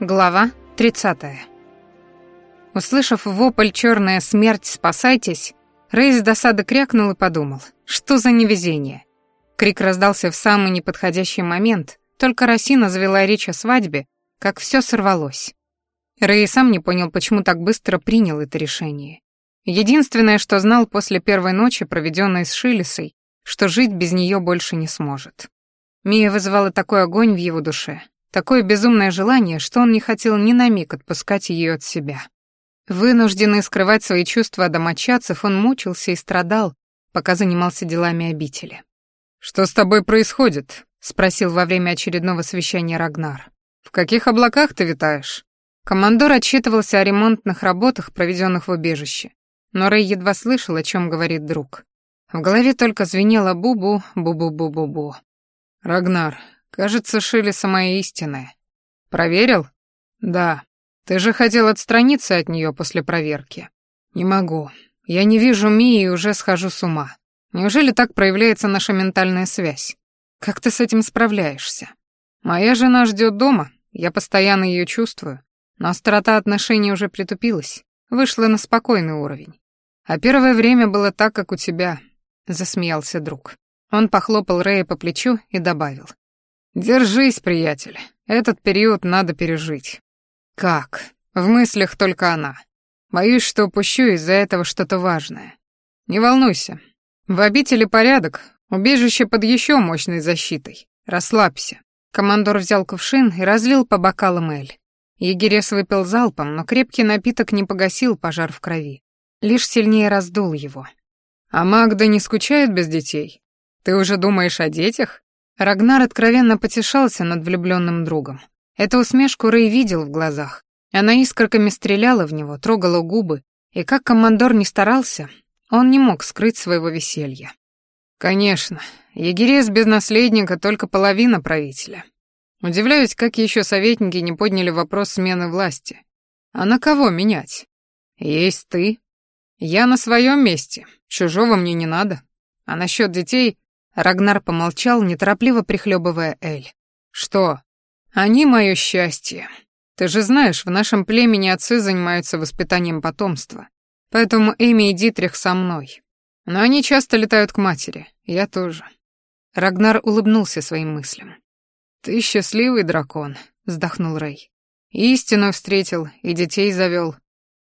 Глава 30. Услышав вопль «Черная смерть, спасайтесь!», Рэй с досады крякнул и подумал, что за невезение. Крик раздался в самый неподходящий момент, только Росина завела речь о свадьбе, как все сорвалось. Рэй сам не понял, почему так быстро принял это решение. Единственное, что знал после первой ночи, проведенной с Шилесой, что жить без нее больше не сможет. Мия вызывала такой огонь в его душе, Такое безумное желание, что он не хотел ни на миг отпускать ее от себя. Вынужденный скрывать свои чувства домочадцев, он мучился и страдал, пока занимался делами обители. «Что с тобой происходит?» — спросил во время очередного совещания Рагнар. «В каких облаках ты витаешь?» Командор отчитывался о ремонтных работах, проведенных в убежище. Но Рэй едва слышал, о чем говорит друг. В голове только звенело бу-бу, бу-бу-бу-бу-бу. «Рагнар, Кажется, Шили самая истинная. Проверил? Да. Ты же хотел отстраниться от нее после проверки. Не могу. Я не вижу Мии и уже схожу с ума. Неужели так проявляется наша ментальная связь? Как ты с этим справляешься? Моя жена ждет дома, я постоянно ее чувствую, но острота отношений уже притупилась, вышла на спокойный уровень. А первое время было так, как у тебя, засмеялся друг. Он похлопал Рэя по плечу и добавил: Держись, приятель. Этот период надо пережить. Как? В мыслях только она. Боюсь, что упущу из-за этого что-то важное. Не волнуйся. В обители порядок, убежище под еще мощной защитой. Расслабься. Командор взял кувшин и разлил по бокалам эль. Егерес выпил залпом, но крепкий напиток не погасил пожар в крови. Лишь сильнее раздул его. «А Магда не скучает без детей? Ты уже думаешь о детях?» Рагнар откровенно потешался над влюбленным другом. Эту усмешку Рэй видел в глазах. Она искорками стреляла в него, трогала губы, и как командор не старался, он не мог скрыть своего веселья. Конечно, егерес без наследника только половина правителя. Удивляюсь, как еще советники не подняли вопрос смены власти. А на кого менять? Есть ты. Я на своем месте, чужого мне не надо. А насчет детей Рагнар помолчал, неторопливо прихлебывая эль. «Что? Они мое счастье. Ты же знаешь, в нашем племени отцы занимаются воспитанием потомства. Поэтому Эми и Дитрих со мной. Но они часто летают к матери. Я тоже». Рагнар улыбнулся своим мыслям. «Ты счастливый дракон», — вздохнул Рэй. «Истину встретил и детей завел.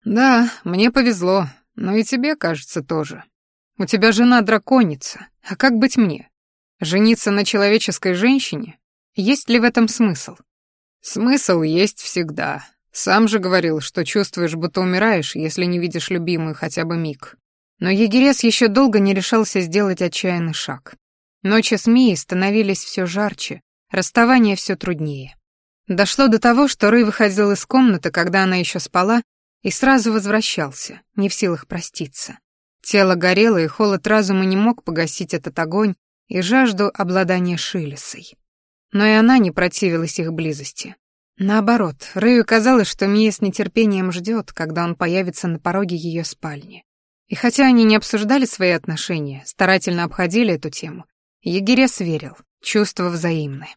Да, мне повезло, но и тебе, кажется, тоже. У тебя жена драконица, а как быть мне? Жениться на человеческой женщине? Есть ли в этом смысл? Смысл есть всегда. Сам же говорил, что чувствуешь, будто умираешь, если не видишь любимую хотя бы миг. Но Егерес еще долго не решался сделать отчаянный шаг. Ночи с Мией становились все жарче, расставание все труднее. Дошло до того, что Рэй выходил из комнаты, когда она еще спала, и сразу возвращался, не в силах проститься. Тело горело, и холод разума не мог погасить этот огонь и жажду обладания Шилесой. Но и она не противилась их близости. Наоборот, Рэю казалось, что Мия с нетерпением ждет, когда он появится на пороге ее спальни. И хотя они не обсуждали свои отношения, старательно обходили эту тему, Егерес верил, чувства взаимны.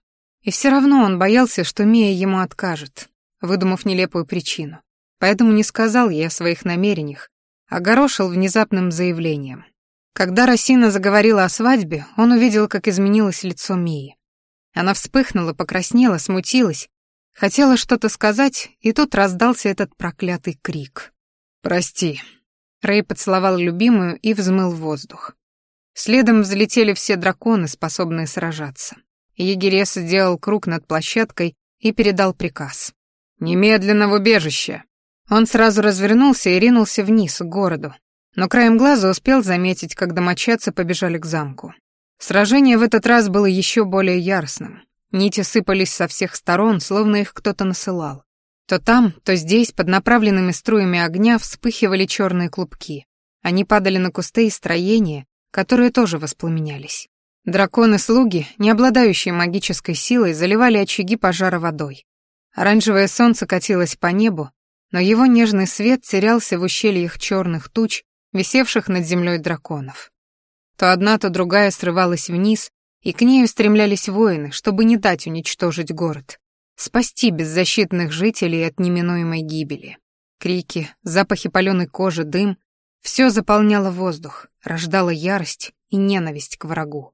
И все равно он боялся, что Мия ему откажет, выдумав нелепую причину. Поэтому не сказал ей о своих намерениях, огорошил внезапным заявлением. Когда Росина заговорила о свадьбе, он увидел, как изменилось лицо Мии. Она вспыхнула, покраснела, смутилась, хотела что-то сказать, и тут раздался этот проклятый крик. «Прости». Рэй поцеловал любимую и взмыл воздух. Следом взлетели все драконы, способные сражаться. Егерес сделал круг над площадкой и передал приказ. «Немедленно в убежище!» Он сразу развернулся и ринулся вниз, к городу, но краем глаза успел заметить, как домочадцы побежали к замку. Сражение в этот раз было еще более яростным. Нити сыпались со всех сторон, словно их кто-то насылал. То там, то здесь, под направленными струями огня, вспыхивали черные клубки. Они падали на кусты и строения, которые тоже воспламенялись. Драконы-слуги, не обладающие магической силой, заливали очаги пожара водой. Оранжевое солнце катилось по небу, но его нежный свет терялся в ущельях черных туч, висевших над землей драконов. То одна, то другая срывалась вниз, и к ней устремлялись воины, чтобы не дать уничтожить город. спасти беззащитных жителей от неминуемой гибели. Крики, запахи паленой кожи, дым — все заполняло воздух, рождало ярость и ненависть к врагу.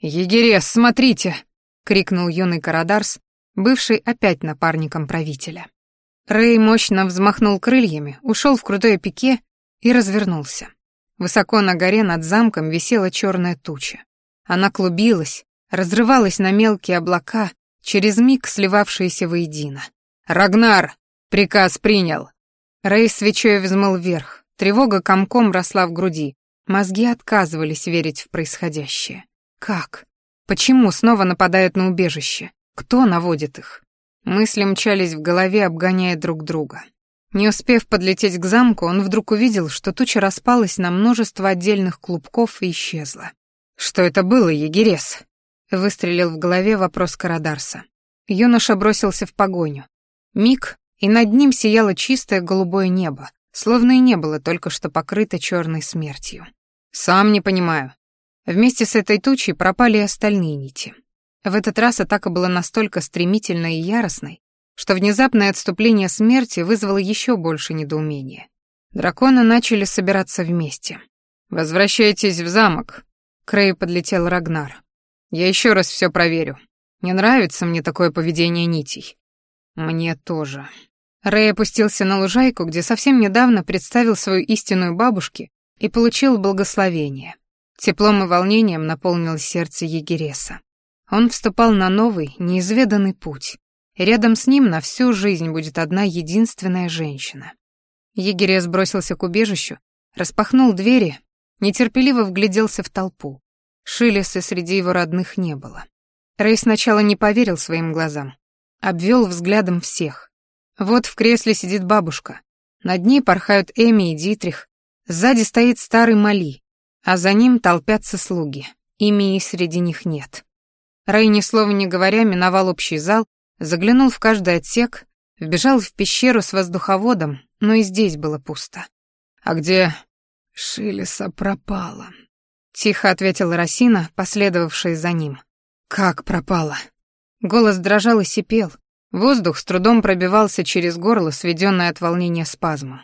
«Егерес, смотрите!» — крикнул юный Карадарс, бывший опять напарником правителя. Рэй мощно взмахнул крыльями, ушел в крутое пике и развернулся. Высоко на горе над замком висела черная туча. Она клубилась, разрывалась на мелкие облака, через миг сливавшиеся воедино. «Рагнар! Приказ принял!» Рэй свечой взмыл вверх. Тревога комком росла в груди. Мозги отказывались верить в происходящее. Как? Почему снова нападают на убежище? Кто наводит их? Мысли мчались в голове, обгоняя друг друга. Не успев подлететь к замку, он вдруг увидел, что туча распалась на множество отдельных клубков и исчезла. «Что это было, егерес?» — выстрелил в голове вопрос Карадарса. Юноша бросился в погоню. Миг, и над ним сияло чистое голубое небо, словно и не было только что покрыто черной смертью. «Сам не понимаю». Вместе с этой тучей пропали и остальные нити. В этот раз атака была настолько стремительной и яростной, что внезапное отступление смерти вызвало еще больше недоумения. Драконы начали собираться вместе. «Возвращайтесь в замок», — к Рэю подлетел Рагнар. «Я еще раз все проверю. Не нравится мне такое поведение нитей». «Мне тоже». Рэй опустился на лужайку, где совсем недавно представил свою истинную бабушке и получил благословение. Теплом и волнением наполнилось сердце Егереса. Он вступал на новый, неизведанный путь. И рядом с ним на всю жизнь будет одна единственная женщина. Егерес бросился к убежищу, распахнул двери, нетерпеливо вгляделся в толпу. Шилеса среди его родных не было. Рэй сначала не поверил своим глазам. Обвел взглядом всех. Вот в кресле сидит бабушка. Над ней порхают Эми и Дитрих. Сзади стоит старый Мали, а за ним толпятся слуги. Ими и среди них нет. Рэй, ни слова не говоря, миновал общий зал, заглянул в каждый отсек, вбежал в пещеру с воздуховодом, но и здесь было пусто. «А где...» «Шилеса пропала», — тихо ответила Росина, последовавшая за ним. «Как пропала?» Голос дрожал и сипел. Воздух с трудом пробивался через горло, сведенное от волнения спазмом.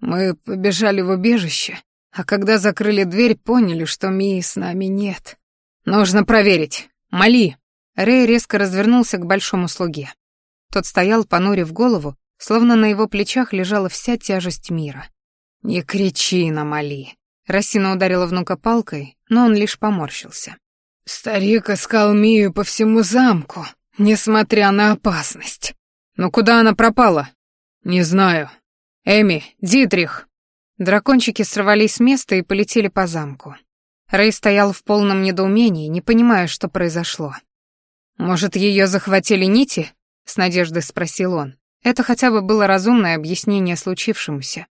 «Мы побежали в убежище, а когда закрыли дверь, поняли, что Мии с нами нет. Нужно проверить. «Мали!» Рэй резко развернулся к большому слуге. Тот стоял, понурив голову, словно на его плечах лежала вся тяжесть мира. «Не кричи на Мали!» Рассина ударила внука палкой, но он лишь поморщился. «Старик искал Мию по всему замку, несмотря на опасность. Но куда она пропала?» «Не знаю. Эми, Дитрих!» Дракончики сорвались с места и полетели по замку. Рэй стоял в полном недоумении, не понимая, что произошло. «Может, ее захватили нити?» — с надеждой спросил он. Это хотя бы было разумное объяснение случившемуся.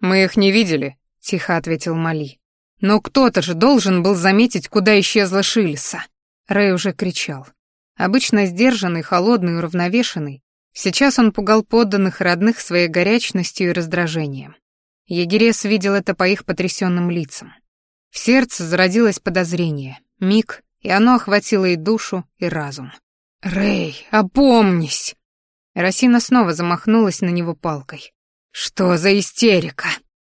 «Мы их не видели», — тихо ответил Мали. «Но кто-то же должен был заметить, куда исчезла Шилиса». Рэй уже кричал. Обычно сдержанный, холодный, уравновешенный, сейчас он пугал подданных родных своей горячностью и раздражением. Егерес видел это по их потрясенным лицам. В сердце зародилось подозрение. Миг, и оно охватило и душу, и разум. «Рэй, опомнись!» Росина снова замахнулась на него палкой. «Что за истерика?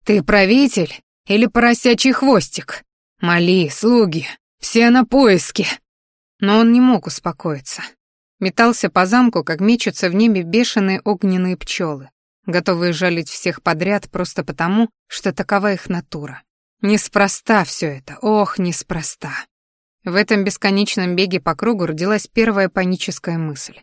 Ты правитель или поросячий хвостик? Моли, слуги, все на поиске!» Но он не мог успокоиться. Метался по замку, как мечутся в небе бешеные огненные пчелы, готовые жалить всех подряд просто потому, что такова их натура. Неспроста все это, ох, неспроста. В этом бесконечном беге по кругу родилась первая паническая мысль.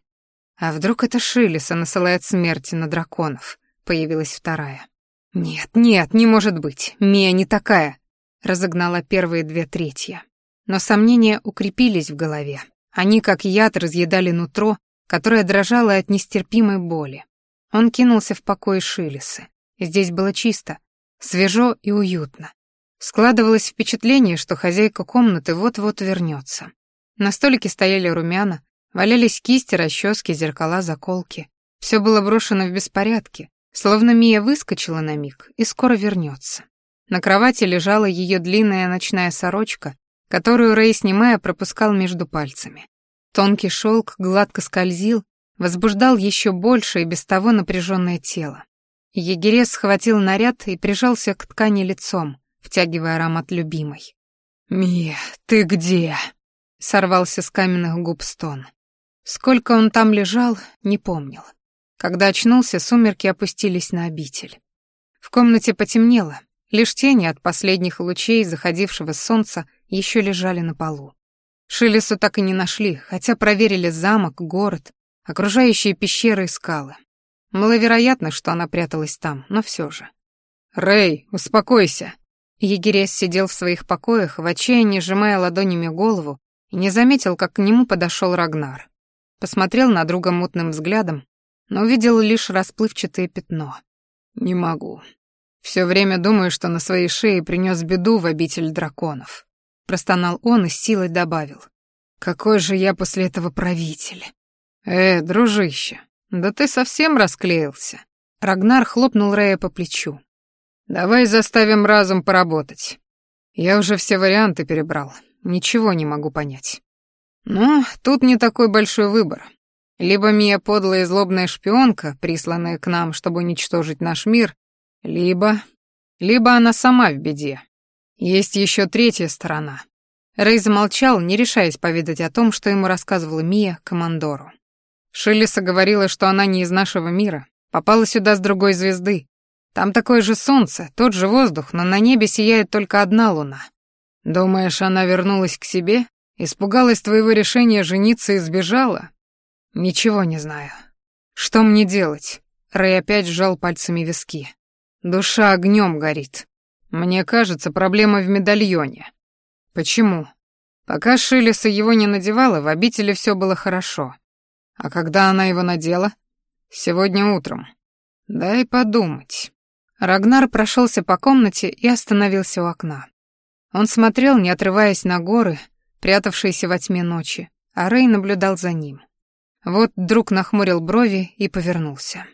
А вдруг это Шилиса насылает смерти на драконов? Появилась вторая. Нет, нет, не может быть. Мия не такая. Разогнала первые две третья. Но сомнения укрепились в голове. Они, как яд, разъедали нутро, которое дрожало от нестерпимой боли. Он кинулся в покой Шилисы. Здесь было чисто, свежо и уютно. Складывалось впечатление, что хозяйка комнаты вот-вот вернется. На столике стояли румяна, валялись кисти, расчески, зеркала, заколки. Все было брошено в беспорядке, словно Мия выскочила на миг и скоро вернется. На кровати лежала ее длинная ночная сорочка, которую Рэй, снимая, пропускал между пальцами. Тонкий шелк гладко скользил, возбуждал еще больше и без того напряженное тело. Егерес схватил наряд и прижался к ткани лицом, втягивая аромат любимой. «Мия, ты где?» — сорвался с каменных губ стон. Сколько он там лежал, не помнил. Когда очнулся, сумерки опустились на обитель. В комнате потемнело, лишь тени от последних лучей заходившего солнца еще лежали на полу. Шилесу так и не нашли, хотя проверили замок, город, окружающие пещеры и скалы. Маловероятно, что она пряталась там, но все же. «Рэй, успокойся!» Егерес сидел в своих покоях, в отчаянии сжимая ладонями голову, и не заметил, как к нему подошел Рагнар. Посмотрел на друга мутным взглядом, но увидел лишь расплывчатое пятно. «Не могу. Все время думаю, что на своей шее принес беду в обитель драконов». Простонал он и с силой добавил. «Какой же я после этого правитель?» «Э, дружище, да ты совсем расклеился». Рагнар хлопнул Рея по плечу. «Давай заставим разум поработать. Я уже все варианты перебрал, ничего не могу понять». «Ну, тут не такой большой выбор. Либо Мия подлая и злобная шпионка, присланная к нам, чтобы уничтожить наш мир, либо... Либо она сама в беде. Есть еще третья сторона». Рэй замолчал, не решаясь поведать о том, что ему рассказывала Мия командору. Шиллиса говорила, что она не из нашего мира, попала сюда с другой звезды. Там такое же солнце, тот же воздух, но на небе сияет только одна луна. Думаешь, она вернулась к себе? Испугалась твоего решения жениться и сбежала? Ничего не знаю. Что мне делать? Рэй опять сжал пальцами виски. Душа огнем горит. Мне кажется, проблема в медальоне. Почему? Пока Шилиса его не надевала, в обители все было хорошо. А когда она его надела? Сегодня утром. Дай подумать. Рагнар прошелся по комнате и остановился у окна. Он смотрел, не отрываясь на горы, прятавшиеся во тьме ночи, а Рэй наблюдал за ним. Вот друг нахмурил брови и повернулся.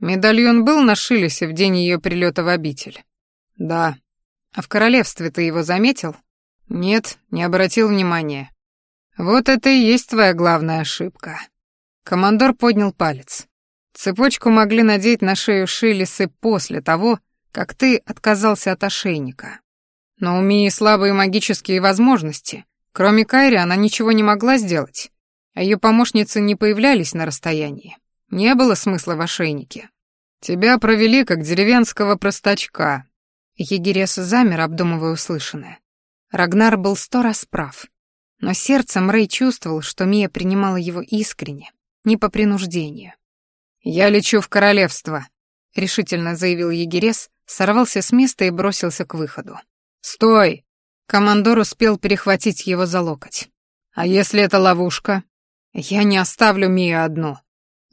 «Медальон был на Шилесе в день ее прилета в обитель?» «Да». «А в королевстве ты его заметил?» «Нет, не обратил внимания». «Вот это и есть твоя главная ошибка». Командор поднял палец. Цепочку могли надеть на шею Шилисы после того, как ты отказался от ошейника. Но у Мии слабые магические возможности. Кроме Кайри она ничего не могла сделать, а ее помощницы не появлялись на расстоянии. Не было смысла в ошейнике. Тебя провели как деревенского простачка. Егерес замер, обдумывая услышанное. Рагнар был сто раз прав. Но сердцем Рэй чувствовал, что Мия принимала его искренне, не по принуждению. «Я лечу в королевство», — решительно заявил егерес, сорвался с места и бросился к выходу. «Стой!» — командор успел перехватить его за локоть. «А если это ловушка?» «Я не оставлю Мию одну.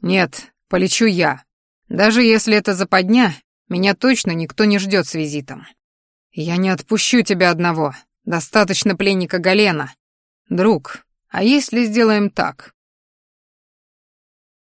Нет, полечу я. Даже если это западня, меня точно никто не ждет с визитом. Я не отпущу тебя одного. Достаточно пленника Галена. Друг, а если сделаем так?